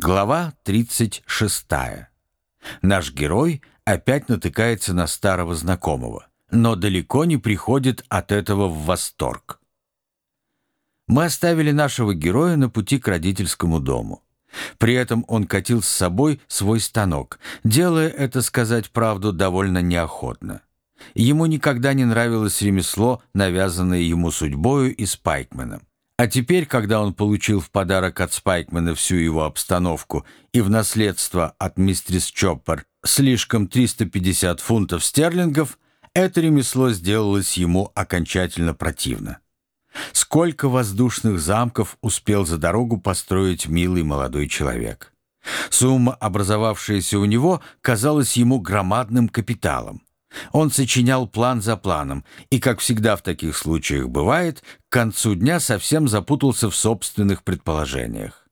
Глава 36. Наш герой опять натыкается на старого знакомого, но далеко не приходит от этого в восторг. Мы оставили нашего героя на пути к родительскому дому. При этом он катил с собой свой станок, делая это, сказать правду, довольно неохотно. Ему никогда не нравилось ремесло, навязанное ему судьбою и Спайкменом. А теперь, когда он получил в подарок от Спайкмана всю его обстановку и в наследство от мистерис Чоппер слишком 350 фунтов стерлингов, это ремесло сделалось ему окончательно противно. Сколько воздушных замков успел за дорогу построить милый молодой человек. Сумма, образовавшаяся у него, казалась ему громадным капиталом. Он сочинял план за планом, и, как всегда в таких случаях бывает, к концу дня совсем запутался в собственных предположениях.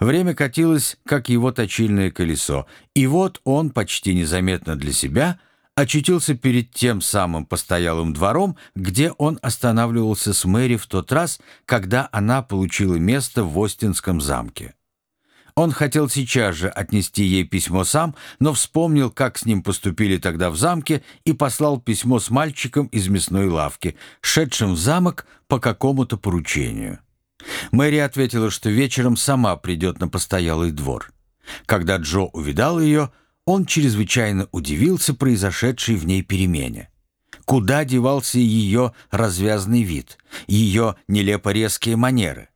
Время катилось, как его точильное колесо, и вот он, почти незаметно для себя, очутился перед тем самым постоялым двором, где он останавливался с Мэри в тот раз, когда она получила место в Остинском замке. Он хотел сейчас же отнести ей письмо сам, но вспомнил, как с ним поступили тогда в замке, и послал письмо с мальчиком из мясной лавки, шедшим в замок по какому-то поручению. Мэри ответила, что вечером сама придет на постоялый двор. Когда Джо увидал ее, он чрезвычайно удивился произошедшей в ней перемене. Куда девался ее развязный вид, ее нелепо резкие манеры?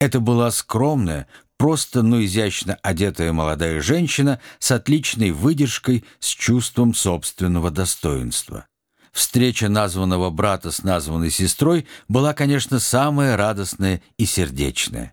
Это была скромная, просто, но изящно одетая молодая женщина с отличной выдержкой, с чувством собственного достоинства. Встреча названного брата с названной сестрой была, конечно, самая радостная и сердечная.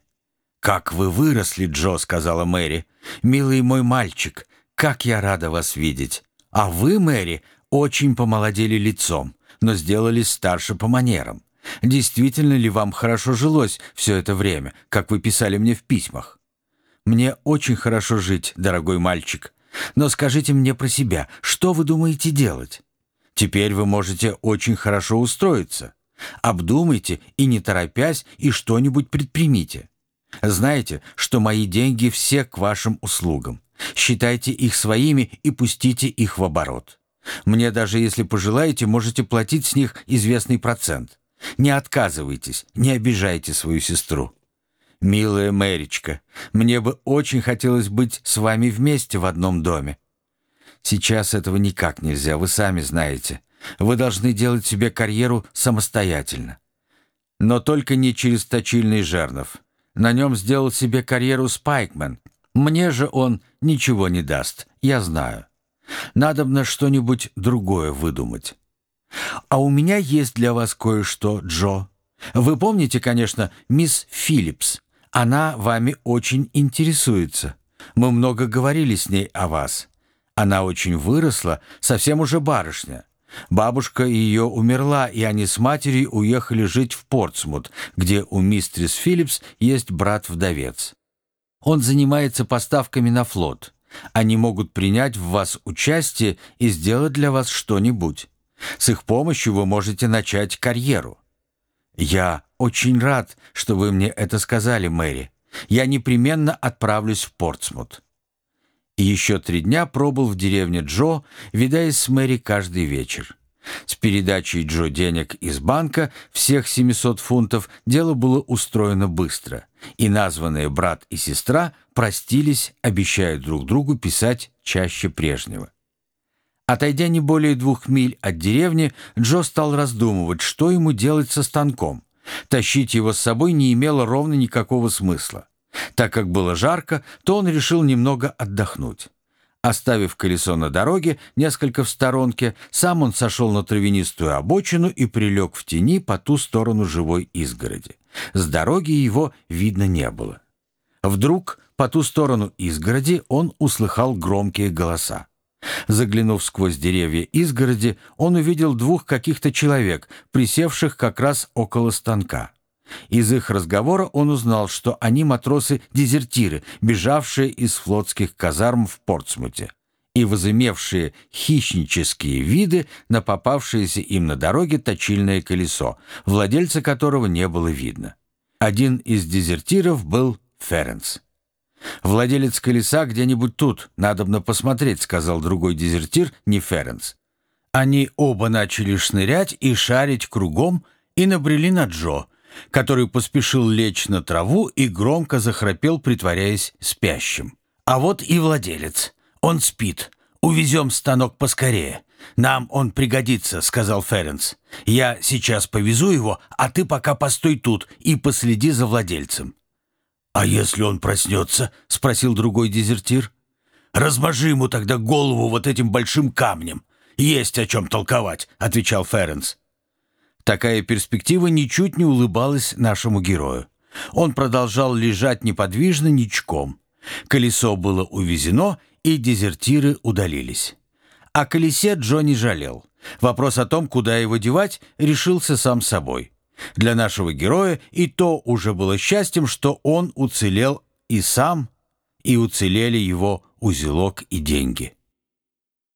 «Как вы выросли, Джо», — сказала Мэри. «Милый мой мальчик, как я рада вас видеть. А вы, Мэри, очень помолодели лицом, но сделались старше по манерам. Действительно ли вам хорошо жилось все это время, как вы писали мне в письмах? Мне очень хорошо жить, дорогой мальчик. Но скажите мне про себя, что вы думаете делать? Теперь вы можете очень хорошо устроиться. Обдумайте и не торопясь, и что-нибудь предпримите. Знаете, что мои деньги все к вашим услугам. Считайте их своими и пустите их в оборот. Мне даже если пожелаете, можете платить с них известный процент. Не отказывайтесь, не обижайте свою сестру. «Милая Мэричка, мне бы очень хотелось быть с вами вместе в одном доме. Сейчас этого никак нельзя, вы сами знаете. Вы должны делать себе карьеру самостоятельно. Но только не через точильный жернов. На нем сделал себе карьеру Спайкмен. Мне же он ничего не даст, я знаю. Надо на что-нибудь другое выдумать. А у меня есть для вас кое-что, Джо. Вы помните, конечно, мисс Филлипс, она вами очень интересуется. Мы много говорили с ней о вас. Она очень выросла, совсем уже барышня. Бабушка ее умерла, и они с матерью уехали жить в Портсмут, где у мистерис Филлипс есть брат-вдовец. Он занимается поставками на флот. Они могут принять в вас участие и сделать для вас что-нибудь. С их помощью вы можете начать карьеру. Я «Очень рад, что вы мне это сказали, Мэри. Я непременно отправлюсь в Портсмут». И еще три дня пробыл в деревне Джо, видаясь с Мэри каждый вечер. С передачей Джо денег из банка, всех 700 фунтов, дело было устроено быстро, и названные брат и сестра простились, обещая друг другу писать чаще прежнего. Отойдя не более двух миль от деревни, Джо стал раздумывать, что ему делать со станком. Тащить его с собой не имело ровно никакого смысла. Так как было жарко, то он решил немного отдохнуть. Оставив колесо на дороге, несколько в сторонке, сам он сошел на травянистую обочину и прилег в тени по ту сторону живой изгороди. С дороги его видно не было. Вдруг по ту сторону изгороди он услыхал громкие голоса. Заглянув сквозь деревья изгороди, он увидел двух каких-то человек, присевших как раз около станка. Из их разговора он узнал, что они матросы-дезертиры, бежавшие из флотских казарм в Портсмуте и возымевшие хищнические виды на попавшееся им на дороге точильное колесо, владельца которого не было видно. Один из дезертиров был Ференс. «Владелец колеса где-нибудь тут, надобно посмотреть», — сказал другой дезертир, не Ференс. Они оба начали шнырять и шарить кругом и набрели на Джо, который поспешил лечь на траву и громко захрапел, притворяясь спящим. «А вот и владелец. Он спит. Увезем станок поскорее. Нам он пригодится», — сказал Ференс. «Я сейчас повезу его, а ты пока постой тут и последи за владельцем». «А если он проснется?» — спросил другой дезертир. «Размажи ему тогда голову вот этим большим камнем. Есть о чем толковать», — отвечал Ференс. Такая перспектива ничуть не улыбалась нашему герою. Он продолжал лежать неподвижно ничком. Колесо было увезено, и дезертиры удалились. О колесе Джо не жалел. Вопрос о том, куда его девать, решился сам собой. Для нашего героя и то уже было счастьем, что он уцелел и сам, и уцелели его узелок и деньги.